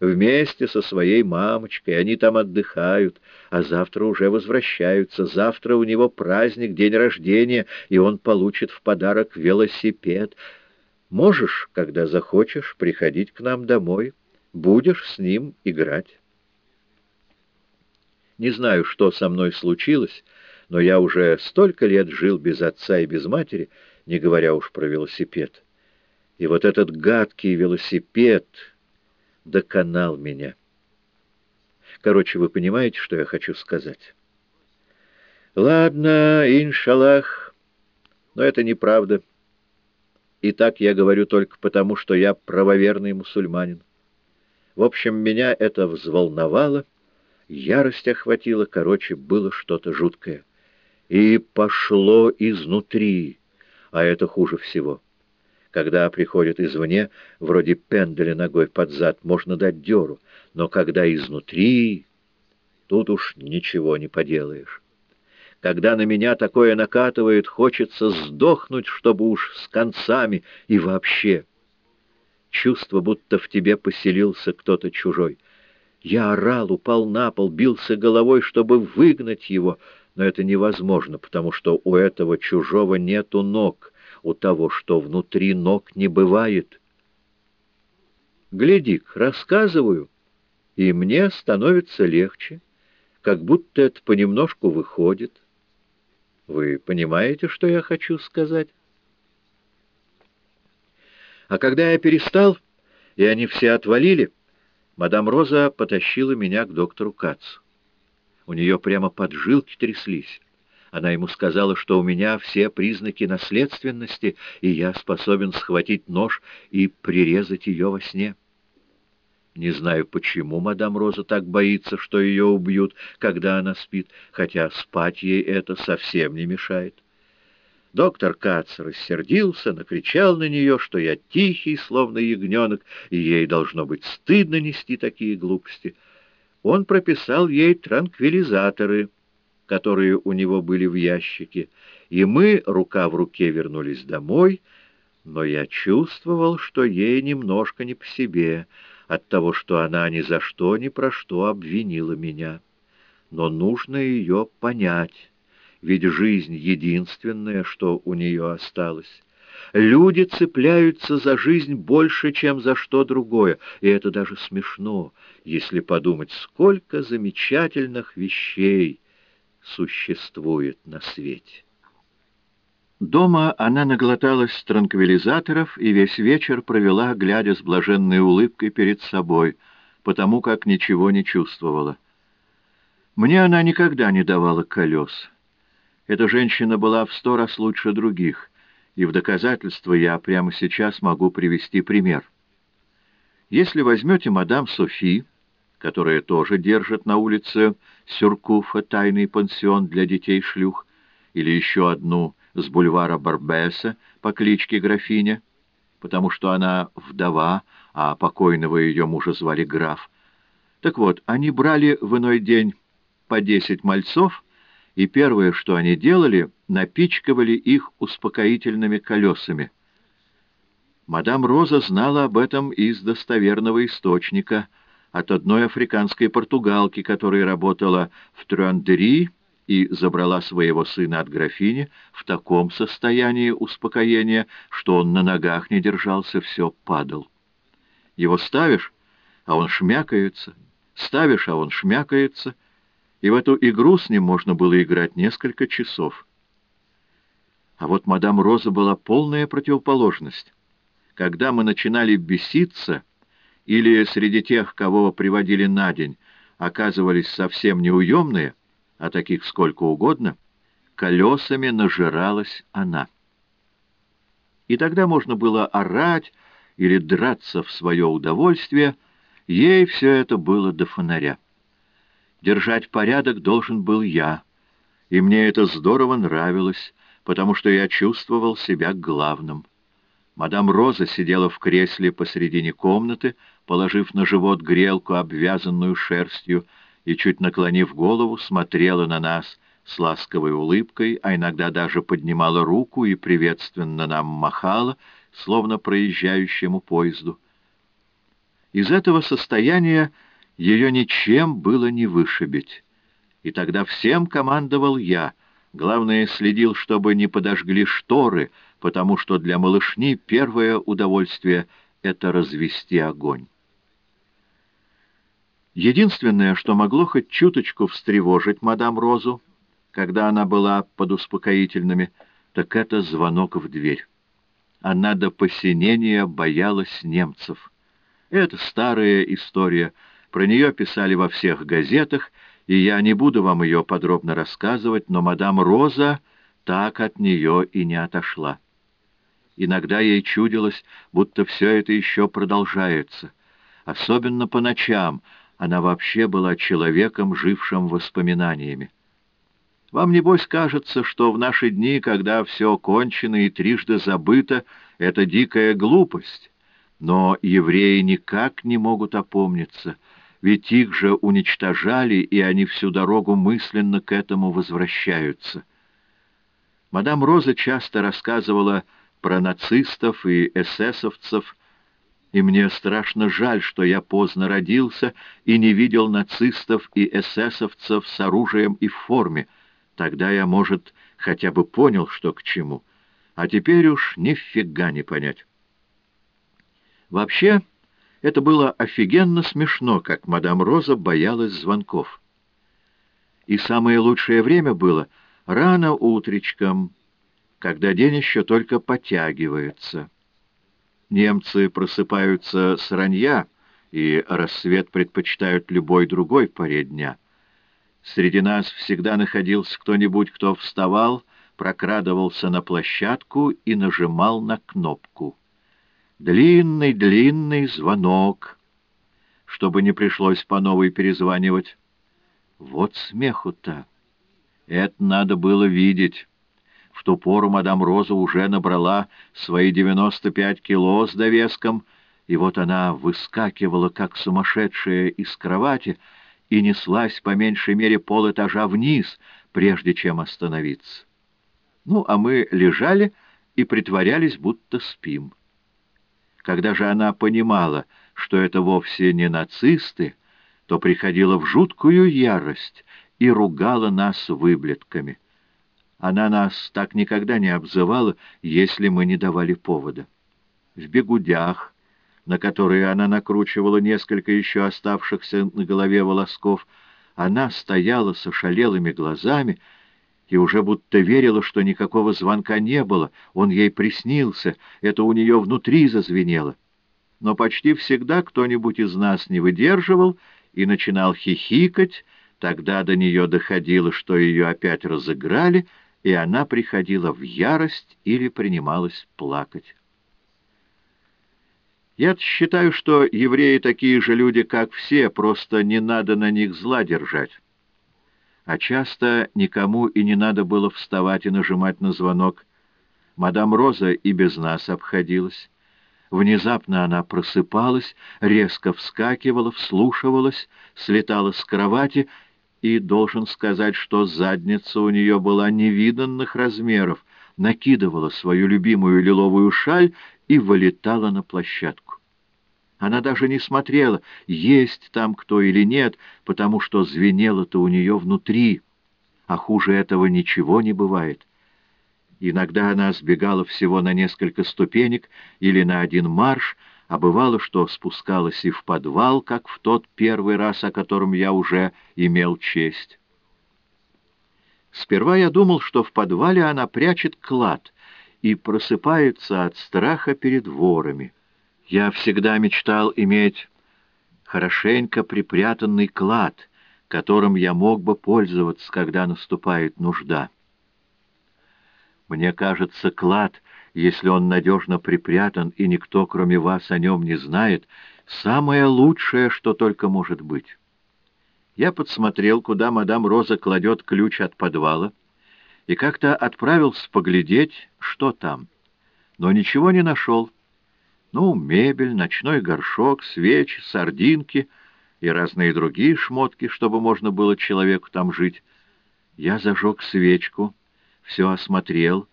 вместе со своей мамочкой. Они там отдыхают, а завтра уже возвращаются. Завтра у него праздник, день рождения, и он получит в подарок велосипед. Можешь, когда захочешь, приходить к нам домой. Будешь с ним играть. Не знаю, что со мной случилось, но я уже столько лет жил без отца и без матери, не говоря уж про велосипед. И вот этот гадкий велосипед доконал меня. Короче, вы понимаете, что я хочу сказать? Ладно, иншаллах, но это неправда. И так я говорю только потому, что я правоверный мусульманин. В общем, меня это взволновало, ярость охватила, короче, было что-то жуткое и пошло изнутри, а это хуже всего. Когда приходит извне, вроде пенделя ногой под зад, можно дать дёру, но когда изнутри, тут уж ничего не поделаешь. Когда на меня такое накатывает, хочется сдохнуть, чтобы уж с концами и вообще. Чувство, будто в тебе поселился кто-то чужой. Я орал, упал на пол, бился головой, чтобы выгнать его — но это невозможно, потому что у этого чужого нету ног, у того, что внутри ног не бывает. гляди рассказываю, и мне становится легче, как будто это понемножку выходит. Вы понимаете, что я хочу сказать? А когда я перестал, и они все отвалили, мадам Роза потащила меня к доктору Кацу. У нее прямо поджилки тряслись. Она ему сказала, что у меня все признаки наследственности, и я способен схватить нож и прирезать ее во сне. Не знаю, почему мадам Роза так боится, что ее убьют, когда она спит, хотя спать ей это совсем не мешает. Доктор Кац рассердился, накричал на нее, что я тихий, словно ягненок, и ей должно быть стыдно нести такие глупости. Он прописал ей транквилизаторы, которые у него были в ящике, и мы рука в руке вернулись домой, но я чувствовал, что ей немножко не по себе от того, что она ни за что, ни про что обвинила меня. Но нужно ее понять ведь жизнь единственная, что у нее осталось. Люди цепляются за жизнь больше, чем за что другое, и это даже смешно, если подумать, сколько замечательных вещей существует на свете. Дома она наглоталась транквилизаторов и весь вечер провела, глядя с блаженной улыбкой перед собой, потому как ничего не чувствовала. Мне она никогда не давала колес. Эта женщина была в сто раз лучше других, и в доказательство я прямо сейчас могу привести пример. Если возьмете мадам Софи, которая тоже держит на улице Сюркуфа тайный пансион для детей-шлюх, или еще одну с бульвара Барбеса по кличке Графиня, потому что она вдова, а покойного ее мужа звали граф. Так вот, они брали в иной день по десять мальцов, и первое, что они делали, напичкивали их успокоительными колесами. Мадам Роза знала об этом из достоверного источника, от одной африканской португалки, которая работала в Трюандери и забрала своего сына от графини в таком состоянии успокоения, что он на ногах не держался, все падал. Его ставишь, а он шмякается, ставишь, а он шмякается — и в эту игру с ним можно было играть несколько часов. А вот мадам Роза была полная противоположность. Когда мы начинали беситься, или среди тех, кого приводили на день, оказывались совсем неуемные, а таких сколько угодно, колесами нажиралась она. И тогда можно было орать или драться в свое удовольствие, ей все это было до фонаря. Держать порядок должен был я, и мне это здорово нравилось, потому что я чувствовал себя главным. Мадам Роза сидела в кресле посредине комнаты, положив на живот грелку, обвязанную шерстью, и, чуть наклонив голову, смотрела на нас с ласковой улыбкой, а иногда даже поднимала руку и приветственно нам махала, словно проезжающему поезду. Из этого состояния ее ничем было не вышибить. И тогда всем командовал я. Главное, следил, чтобы не подожгли шторы, потому что для малышни первое удовольствие — это развести огонь. Единственное, что могло хоть чуточку встревожить мадам Розу, когда она была под успокоительными, так это звонок в дверь. Она до посинения боялась немцев. Это старая история — про нее писали во всех газетах, и я не буду вам ее подробно рассказывать, но мадам Роза так от нее и не отошла. Иногда ей чудилось, будто все это еще продолжается. Особенно по ночам она вообще была человеком, жившим воспоминаниями. Вам, небось, кажется, что в наши дни, когда все кончено и трижды забыто, это дикая глупость. Но евреи никак не могут опомниться — ведь их же уничтожали, и они всю дорогу мысленно к этому возвращаются. Мадам Роза часто рассказывала про нацистов и эсэсовцев, и мне страшно жаль, что я поздно родился и не видел нацистов и эсэсовцев с оружием и в форме. Тогда я, может, хотя бы понял, что к чему. А теперь уж нифига не понять. Вообще... Это было офигенно смешно, как мадам Роза боялась звонков. И самое лучшее время было рано утречком, когда день еще только потягивается. Немцы просыпаются с ранья, и рассвет предпочитают любой другой поре дня. Среди нас всегда находился кто-нибудь, кто вставал, прокрадывался на площадку и нажимал на кнопку. Длинный-длинный звонок, чтобы не пришлось по новой перезванивать. Вот смеху-то. Это надо было видеть. В ту пору мадам Роза уже набрала свои 95 кило с довеском, и вот она выскакивала, как сумасшедшая, из кровати и неслась по меньшей мере полэтажа вниз, прежде чем остановиться. Ну, а мы лежали и притворялись, будто спим. Когда же она понимала, что это вовсе не нацисты, то приходила в жуткую ярость и ругала нас выблетками. Она нас так никогда не обзывала, если мы не давали повода. В бегудях, на которые она накручивала несколько еще оставшихся на голове волосков, она стояла с ошалелыми глазами и уже будто верила, что никакого звонка не было, он ей приснился, это у нее внутри зазвенело. Но почти всегда кто-нибудь из нас не выдерживал и начинал хихикать, тогда до нее доходило, что ее опять разыграли, и она приходила в ярость или принималась плакать. Я считаю, что евреи такие же люди, как все, просто не надо на них зла держать. А часто никому и не надо было вставать и нажимать на звонок. Мадам Роза и без нас обходилась. Внезапно она просыпалась, резко вскакивала, вслушивалась, слетала с кровати, и должен сказать, что задница у нее была невиданных размеров, накидывала свою любимую лиловую шаль и вылетала на площадку. Она даже не смотрела, есть там кто или нет, потому что звенело-то у нее внутри, а хуже этого ничего не бывает. Иногда она сбегала всего на несколько ступенек или на один марш, а бывало, что спускалась и в подвал, как в тот первый раз, о котором я уже имел честь. Сперва я думал, что в подвале она прячет клад и просыпается от страха перед ворами. Я всегда мечтал иметь хорошенько припрятанный клад, которым я мог бы пользоваться, когда наступает нужда. Мне кажется, клад, если он надежно припрятан и никто, кроме вас, о нем не знает, самое лучшее, что только может быть. Я подсмотрел, куда мадам Роза кладет ключ от подвала, и как-то отправился поглядеть, что там. Но ничего не нашел. Ну, мебель, ночной горшок, свечи, сардинки и разные другие шмотки, чтобы можно было человеку там жить. Я зажег свечку, все осмотрел,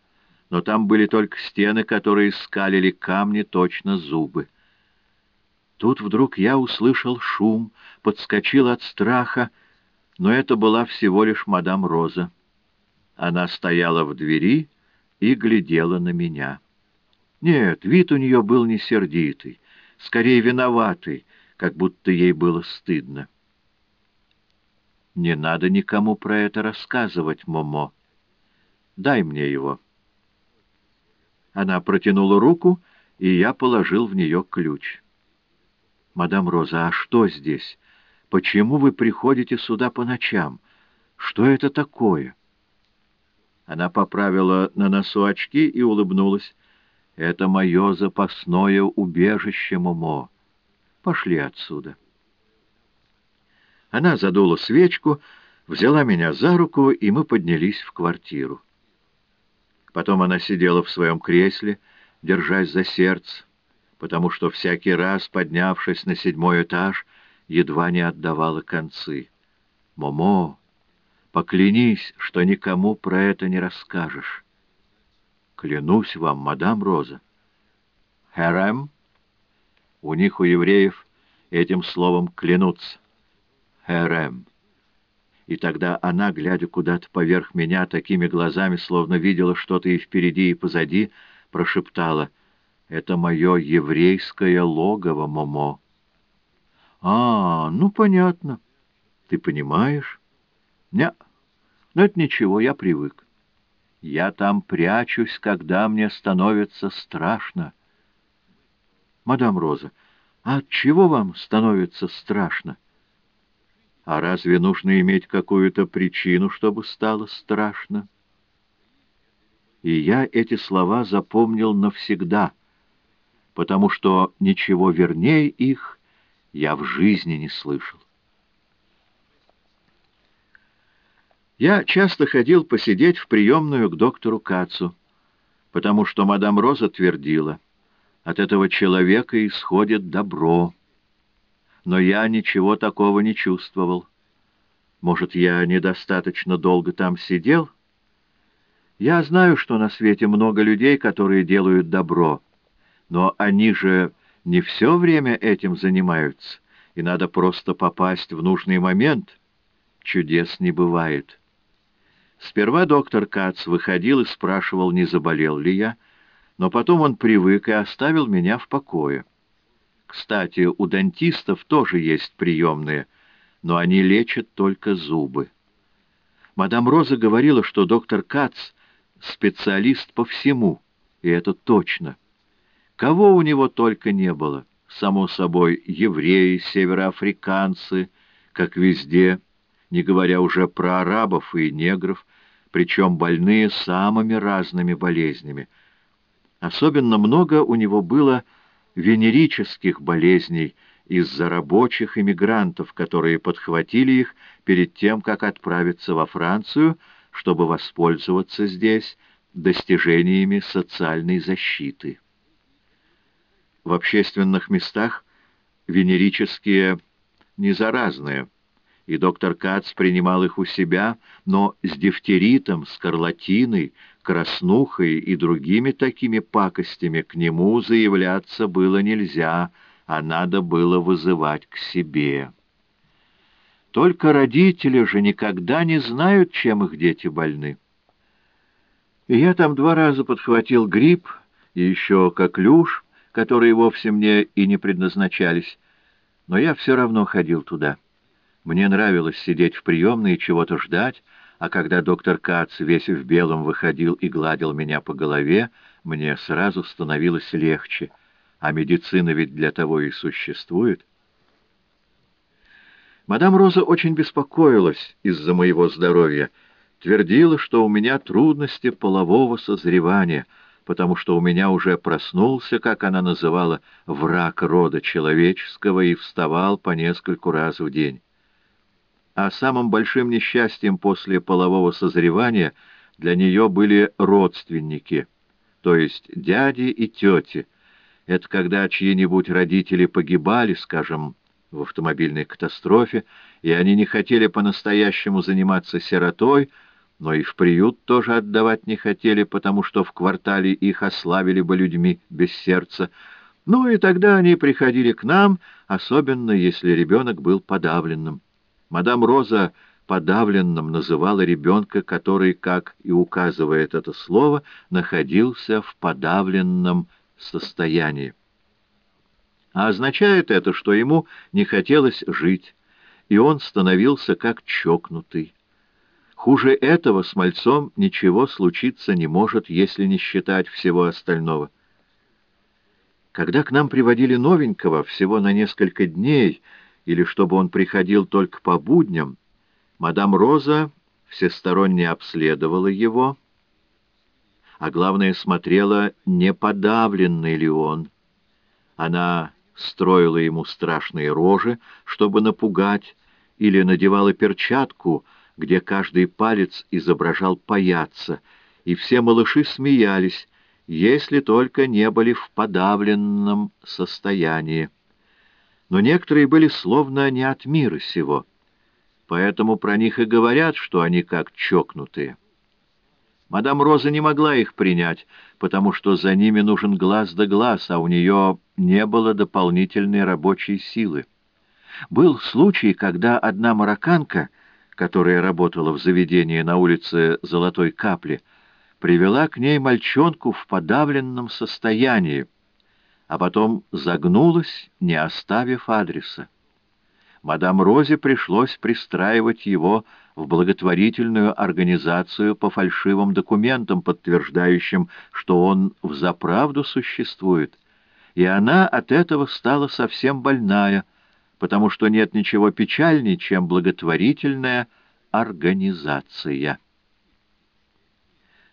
но там были только стены, которые скалили камни, точно зубы. Тут вдруг я услышал шум, подскочил от страха, но это была всего лишь мадам Роза. Она стояла в двери и глядела на меня. Нет, вид у нее был не сердитый, скорее виноватый, как будто ей было стыдно. «Не надо никому про это рассказывать, Момо. Дай мне его». Она протянула руку, и я положил в нее ключ. «Мадам Роза, а что здесь? Почему вы приходите сюда по ночам? Что это такое?» Она поправила на носу очки и улыбнулась. Это мое запасное убежище, Момо. Пошли отсюда. Она задула свечку, взяла меня за руку, и мы поднялись в квартиру. Потом она сидела в своем кресле, держась за сердце, потому что всякий раз, поднявшись на седьмой этаж, едва не отдавала концы. «Момо, поклянись, что никому про это не расскажешь». Клянусь вам, мадам Роза. Херем? У них, у евреев, этим словом клянутся. Херем. И тогда она, глядя куда-то поверх меня, такими глазами, словно видела что-то и впереди, и позади, прошептала, «Это мое еврейское логово, Момо». «А, ну, понятно. Ты понимаешь?» «Не, но это ничего, я привык». Я там прячусь, когда мне становится страшно. Мадам Роза, а отчего вам становится страшно? А разве нужно иметь какую-то причину, чтобы стало страшно? И я эти слова запомнил навсегда, потому что ничего вернее их я в жизни не слышал. Я часто ходил посидеть в приемную к доктору Кацу, потому что мадам Роза твердила, от этого человека исходит добро. Но я ничего такого не чувствовал. Может, я недостаточно долго там сидел? Я знаю, что на свете много людей, которые делают добро, но они же не все время этим занимаются, и надо просто попасть в нужный момент. Чудес не бывает. Сперва доктор Кац выходил и спрашивал, не заболел ли я, но потом он привык и оставил меня в покое. Кстати, у дантистов тоже есть приемные, но они лечат только зубы. Мадам Роза говорила, что доктор Кац — специалист по всему, и это точно. Кого у него только не было. Само собой, евреи, североафриканцы, как везде — не говоря уже про арабов и негров, причем больные самыми разными болезнями. Особенно много у него было венерических болезней из-за рабочих иммигрантов, которые подхватили их перед тем, как отправиться во Францию, чтобы воспользоваться здесь достижениями социальной защиты. В общественных местах венерические незаразные – и доктор Кац принимал их у себя, но с дифтеритом, скарлатиной, краснухой и другими такими пакостями к нему заявляться было нельзя, а надо было вызывать к себе. Только родители же никогда не знают, чем их дети больны. И я там два раза подхватил грипп и еще коклюш, которые вовсе мне и не предназначались, но я все равно ходил туда. Мне нравилось сидеть в приемной и чего-то ждать, а когда доктор Кац весь в белом выходил и гладил меня по голове, мне сразу становилось легче. А медицина ведь для того и существует. Мадам Роза очень беспокоилась из-за моего здоровья, твердила, что у меня трудности полового созревания, потому что у меня уже проснулся, как она называла, враг рода человеческого и вставал по нескольку раз в день а самым большим несчастьем после полового созревания для нее были родственники, то есть дяди и тети. Это когда чьи-нибудь родители погибали, скажем, в автомобильной катастрофе, и они не хотели по-настоящему заниматься сиротой, но и в приют тоже отдавать не хотели, потому что в квартале их ославили бы людьми без сердца. Ну и тогда они приходили к нам, особенно если ребенок был подавленным. Мадам Роза подавленным называла ребенка, который, как и указывает это слово, находился в подавленном состоянии. А означает это, что ему не хотелось жить, и он становился как чокнутый. Хуже этого с мальцом ничего случиться не может, если не считать всего остального. Когда к нам приводили новенького всего на несколько дней, или чтобы он приходил только по будням, мадам Роза всесторонне обследовала его, а главное смотрела, не подавленный ли он. Она строила ему страшные рожи, чтобы напугать, или надевала перчатку, где каждый палец изображал паяться, и все малыши смеялись, если только не были в подавленном состоянии но некоторые были словно не от мира сего, поэтому про них и говорят, что они как чокнутые. Мадам Роза не могла их принять, потому что за ними нужен глаз да глаз, а у нее не было дополнительной рабочей силы. Был случай, когда одна марокканка, которая работала в заведении на улице Золотой Капли, привела к ней мальчонку в подавленном состоянии, а потом загнулась, не оставив адреса. Мадам Розе пришлось пристраивать его в благотворительную организацию по фальшивым документам, подтверждающим, что он взаправду существует, и она от этого стала совсем больная, потому что нет ничего печальней, чем благотворительная организация.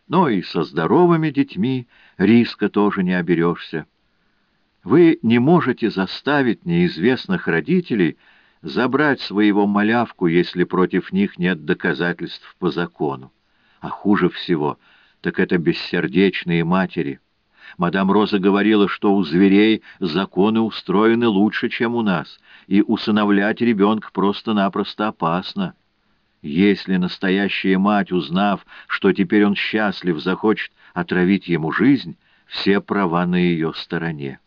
Но и со здоровыми детьми риска тоже не оберешься. Вы не можете заставить неизвестных родителей забрать своего малявку, если против них нет доказательств по закону. А хуже всего, так это бессердечные матери. Мадам Роза говорила, что у зверей законы устроены лучше, чем у нас, и усыновлять ребенка просто-напросто опасно. Если настоящая мать, узнав, что теперь он счастлив, захочет отравить ему жизнь, все права на ее стороне.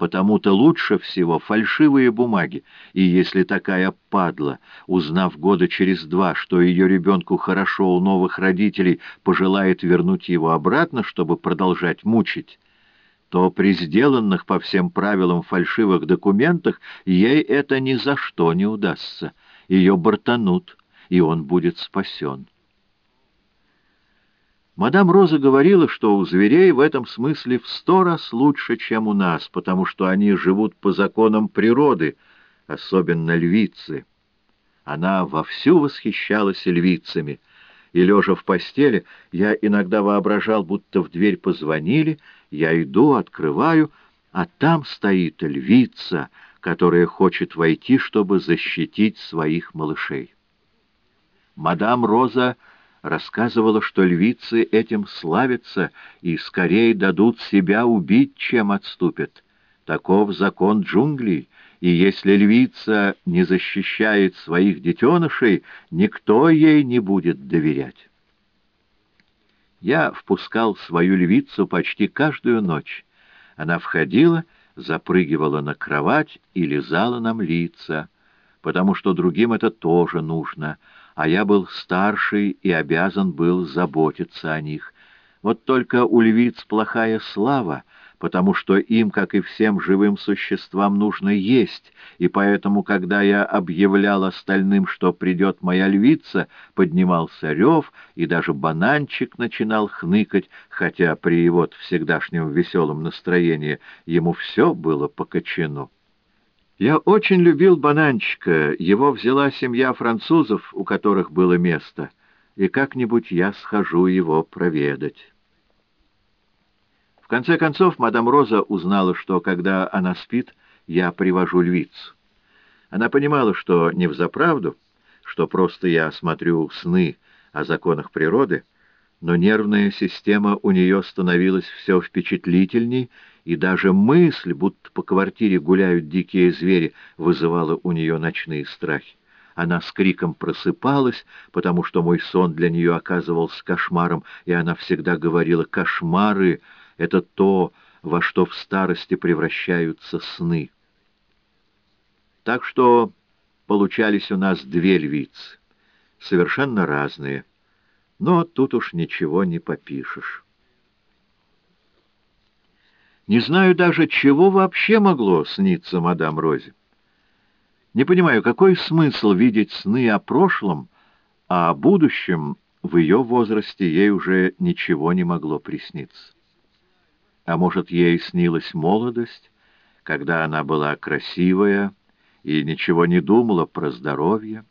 Потому-то лучше всего фальшивые бумаги, и если такая падла, узнав года через два, что ее ребенку хорошо у новых родителей, пожелает вернуть его обратно, чтобы продолжать мучить, то при сделанных по всем правилам фальшивых документах ей это ни за что не удастся. Ее бортанут, и он будет спасен. Мадам Роза говорила, что у зверей в этом смысле в сто раз лучше, чем у нас, потому что они живут по законам природы, особенно львицы. Она вовсю восхищалась львицами, и, лежа в постели, я иногда воображал, будто в дверь позвонили, я иду, открываю, а там стоит львица, которая хочет войти, чтобы защитить своих малышей. Мадам Роза рассказывала, что львицы этим славятся и скорее дадут себя убить, чем отступят. Таков закон джунглей, и если львица не защищает своих детенышей, никто ей не будет доверять. Я впускал свою львицу почти каждую ночь. Она входила, запрыгивала на кровать и лизала нам лица, потому что другим это тоже нужно — а я был старший и обязан был заботиться о них. Вот только у львиц плохая слава, потому что им, как и всем живым существам, нужно есть, и поэтому, когда я объявлял остальным, что придет моя львица, поднимался рев, и даже бананчик начинал хныкать, хотя при его всегдашнем веселом настроении ему все было покачено. Я очень любил бананчика, его взяла семья французов, у которых было место, и как-нибудь я схожу его проведать. В конце концов, мадам Роза узнала, что, когда она спит, я привожу львицу. Она понимала, что не взаправду, что просто я смотрю сны о законах природы, но нервная система у нее становилась все впечатлительней, и даже мысль, будто по квартире гуляют дикие звери, вызывала у нее ночные страхи. Она с криком просыпалась, потому что мой сон для нее оказывался кошмаром, и она всегда говорила «кошмары — это то, во что в старости превращаются сны». Так что получались у нас две львицы, совершенно разные, но тут уж ничего не попишешь. Не знаю даже, чего вообще могло сниться мадам Розе. Не понимаю, какой смысл видеть сны о прошлом, а о будущем в ее возрасте ей уже ничего не могло присниться. А может, ей снилась молодость, когда она была красивая и ничего не думала про здоровье.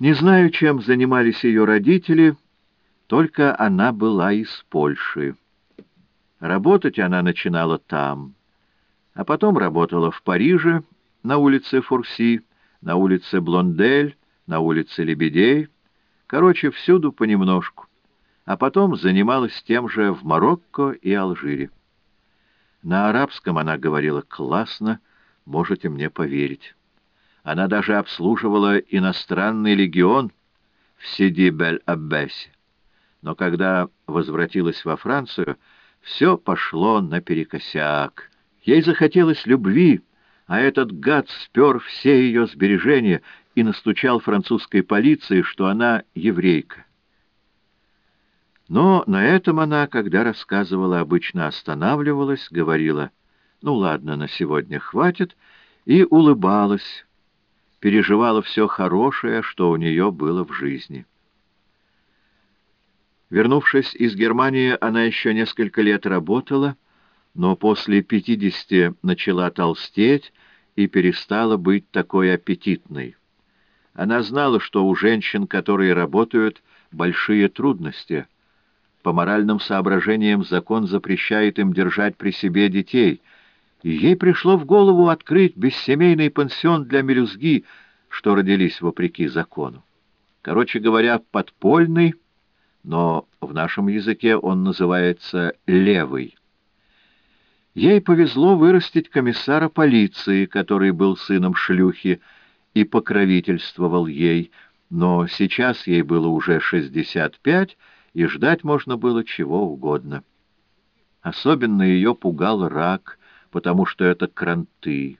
Не знаю, чем занимались ее родители, только она была из Польши. Работать она начинала там, а потом работала в Париже, на улице Фурси, на улице Блондель, на улице Лебедей, короче, всюду понемножку, а потом занималась тем же в Марокко и Алжире. На арабском она говорила классно, можете мне поверить. Она даже обслуживала иностранный легион в Сиди-Бель-Аббесе. Но когда возвратилась во Францию, все пошло наперекосяк. Ей захотелось любви, а этот гад спер все ее сбережения и настучал французской полиции, что она еврейка. Но на этом она, когда рассказывала, обычно останавливалась, говорила, «Ну ладно, на сегодня хватит», и улыбалась, переживала все хорошее, что у нее было в жизни. Вернувшись из Германии, она еще несколько лет работала, но после пятидесяти начала толстеть и перестала быть такой аппетитной. Она знала, что у женщин, которые работают, большие трудности. По моральным соображениям закон запрещает им держать при себе детей, и ей пришло в голову открыть бессемейный пансион для мелюзги, что родились вопреки закону. Короче говоря, подпольный, но в нашем языке он называется «левый». Ей повезло вырастить комиссара полиции, который был сыном шлюхи и покровительствовал ей, но сейчас ей было уже 65, и ждать можно было чего угодно. Особенно ее пугал рак, потому что это кранты.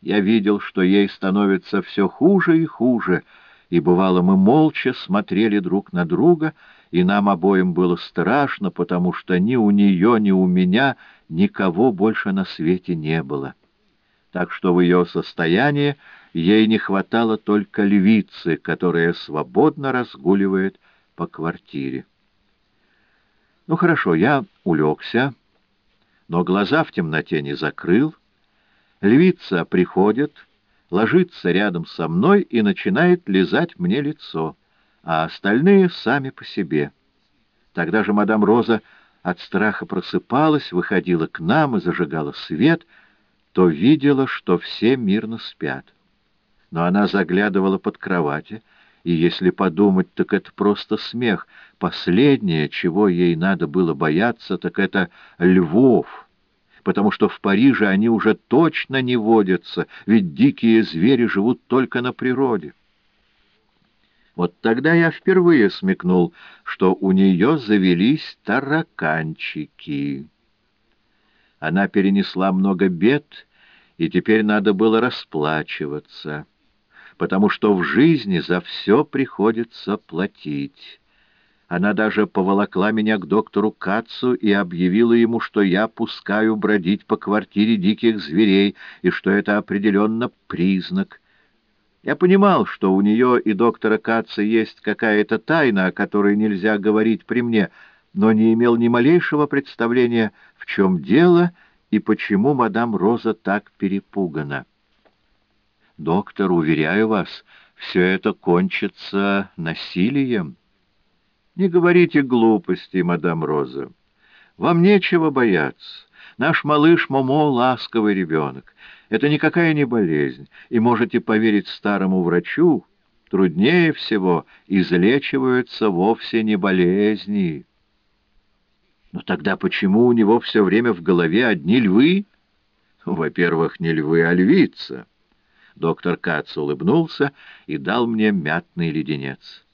Я видел, что ей становится все хуже и хуже, и бывало мы молча смотрели друг на друга, и нам обоим было страшно, потому что ни у нее, ни у меня никого больше на свете не было. Так что в ее состоянии ей не хватало только львицы, которая свободно разгуливает по квартире. Ну хорошо, я улегся, но глаза в темноте не закрыл. Львица приходит, ложится рядом со мной и начинает лизать мне лицо, а остальные сами по себе. Тогда же мадам Роза от страха просыпалась, выходила к нам и зажигала свет, то видела, что все мирно спят. Но она заглядывала под кровати, и если подумать, так это просто смех. Последнее, чего ей надо было бояться, так это львов, потому что в Париже они уже точно не водятся, ведь дикие звери живут только на природе. Вот тогда я впервые смекнул, что у нее завелись тараканчики. Она перенесла много бед, и теперь надо было расплачиваться потому что в жизни за все приходится платить. Она даже поволокла меня к доктору Кацу и объявила ему, что я пускаю бродить по квартире диких зверей, и что это определенно признак. Я понимал, что у нее и доктора Каца есть какая-то тайна, о которой нельзя говорить при мне, но не имел ни малейшего представления, в чем дело и почему мадам Роза так перепугана. Доктор, уверяю вас, все это кончится насилием. Не говорите глупости, мадам Роза. Вам нечего бояться. Наш малыш Момо — ласковый ребенок. Это никакая не болезнь, и можете поверить старому врачу, труднее всего излечиваются вовсе не болезни. Но тогда почему у него все время в голове одни львы? Во-первых, не львы, а львица. Доктор Кац улыбнулся и дал мне мятный леденец.